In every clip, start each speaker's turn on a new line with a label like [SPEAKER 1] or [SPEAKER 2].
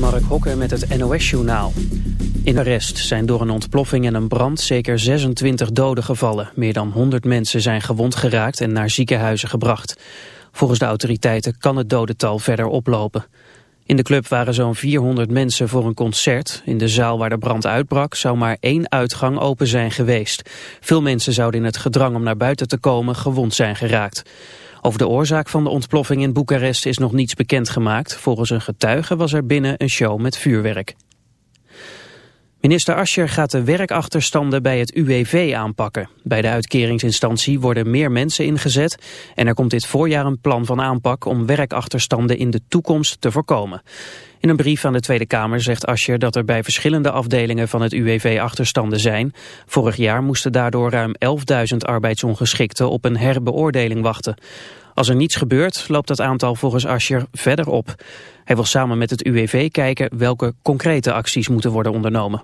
[SPEAKER 1] Mark Hokker met het NOS-journaal. In de rest zijn door een ontploffing en een brand zeker 26 doden gevallen. Meer dan 100 mensen zijn gewond geraakt en naar ziekenhuizen gebracht. Volgens de autoriteiten kan het dodental verder oplopen. In de club waren zo'n 400 mensen voor een concert. In de zaal waar de brand uitbrak zou maar één uitgang open zijn geweest. Veel mensen zouden in het gedrang om naar buiten te komen gewond zijn geraakt. Over de oorzaak van de ontploffing in Boekarest is nog niets bekendgemaakt. Volgens een getuige was er binnen een show met vuurwerk. Minister Ascher gaat de werkachterstanden bij het UWV aanpakken. Bij de uitkeringsinstantie worden meer mensen ingezet... en er komt dit voorjaar een plan van aanpak om werkachterstanden in de toekomst te voorkomen. In een brief aan de Tweede Kamer zegt Ascher dat er bij verschillende afdelingen van het UWV achterstanden zijn. Vorig jaar moesten daardoor ruim 11.000 arbeidsongeschikten op een herbeoordeling wachten. Als er niets gebeurt, loopt dat aantal volgens Ascher verder op. Hij wil samen met het UWV kijken welke concrete acties moeten worden ondernomen.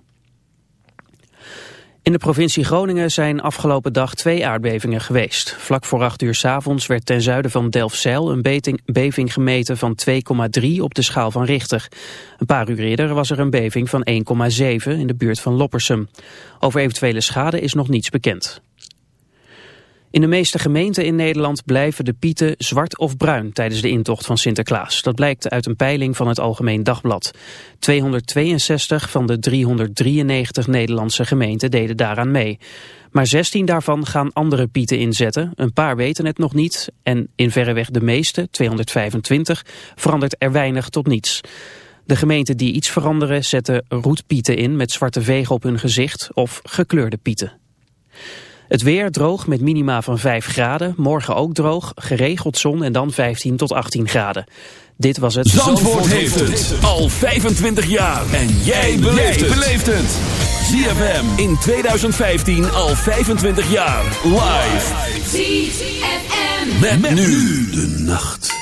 [SPEAKER 1] In de provincie Groningen zijn afgelopen dag twee aardbevingen geweest. Vlak voor acht uur s avonds werd ten zuiden van Delfzijl een beving gemeten van 2,3 op de schaal van Richter. Een paar uur eerder was er een beving van 1,7 in de buurt van Loppersum. Over eventuele schade is nog niets bekend. In de meeste gemeenten in Nederland blijven de pieten zwart of bruin tijdens de intocht van Sinterklaas. Dat blijkt uit een peiling van het Algemeen Dagblad. 262 van de 393 Nederlandse gemeenten deden daaraan mee. Maar 16 daarvan gaan andere pieten inzetten. Een paar weten het nog niet. En in verreweg de meeste, 225, verandert er weinig tot niets. De gemeenten die iets veranderen zetten roetpieten in met zwarte vegen op hun gezicht of gekleurde pieten. Het weer droog met minima van 5 graden. Morgen ook droog, geregeld zon en dan 15 tot 18 graden. Dit was het...
[SPEAKER 2] Zandvoort, heeft het al 25 jaar. En jij beleeft het. ZFM in 2015 al 25 jaar. Live. ZFM. met nu de nacht.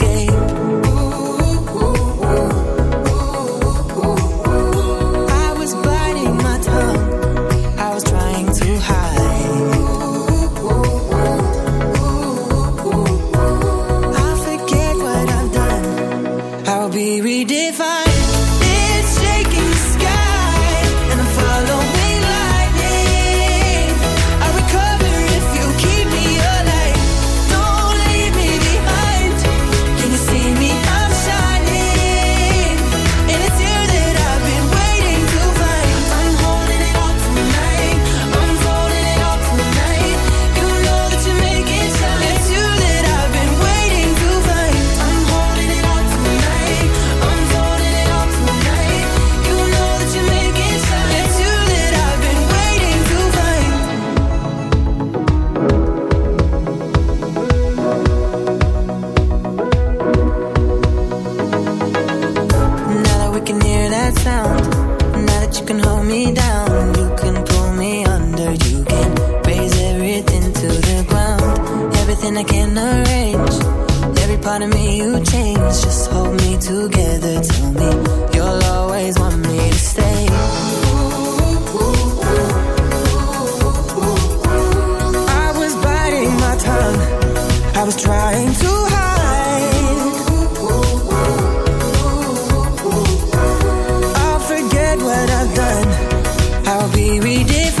[SPEAKER 3] we redefine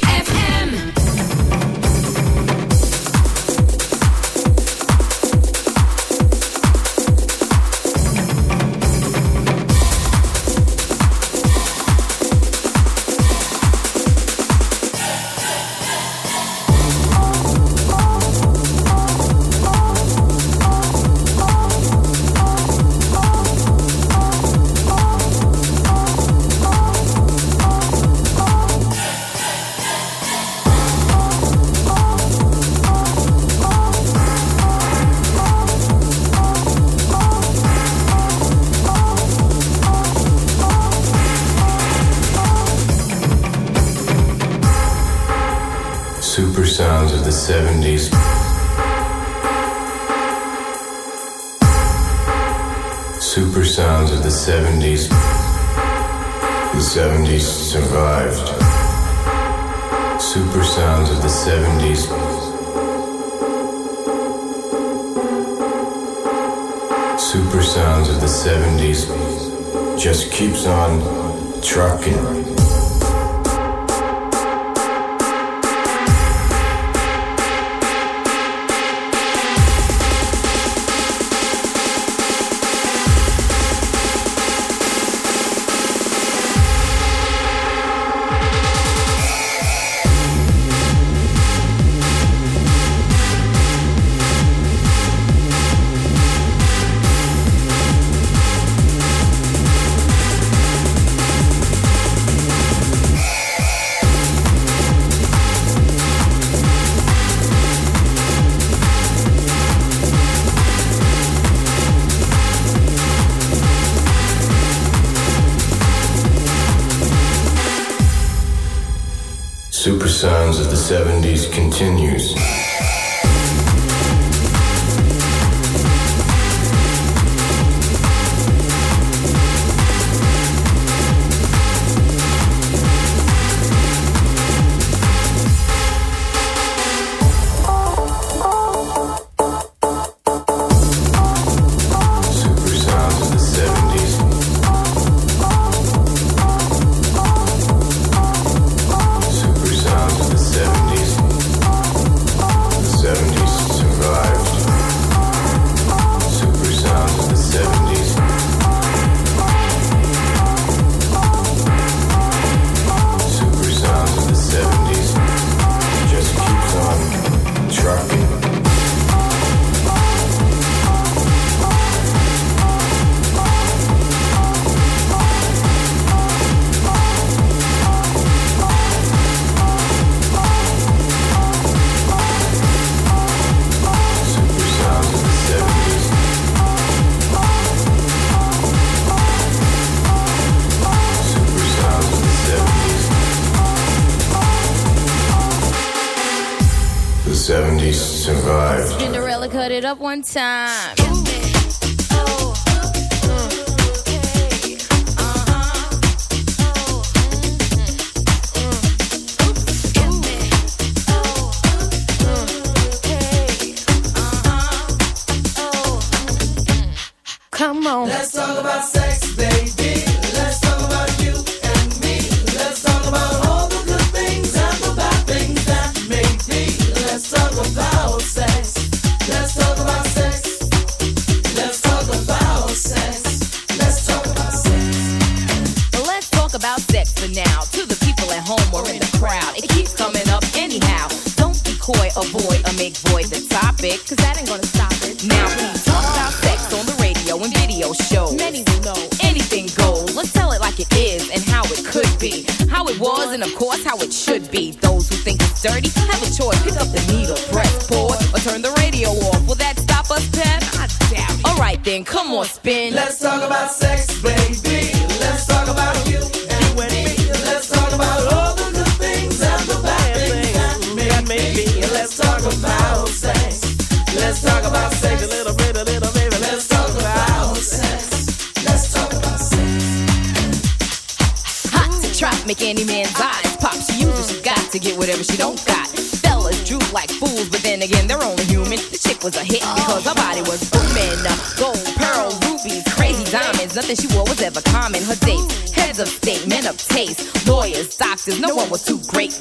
[SPEAKER 4] 70s continues.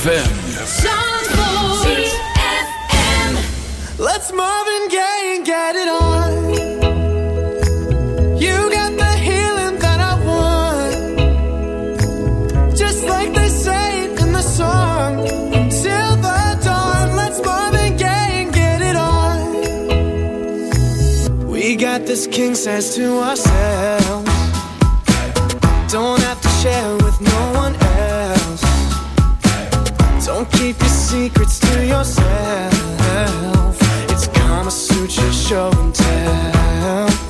[SPEAKER 5] ZFM. ZFM.
[SPEAKER 3] Let's Marvin Gaye and get it on. You got the healing that I want.
[SPEAKER 6] Just like they say in the song. Till the dawn, let's Marvin Gaye and get it on. We got this king says to
[SPEAKER 7] ourselves. Don't have to share with no one don't keep your secrets to yourself.
[SPEAKER 6] It's Kama Sutra show and tell.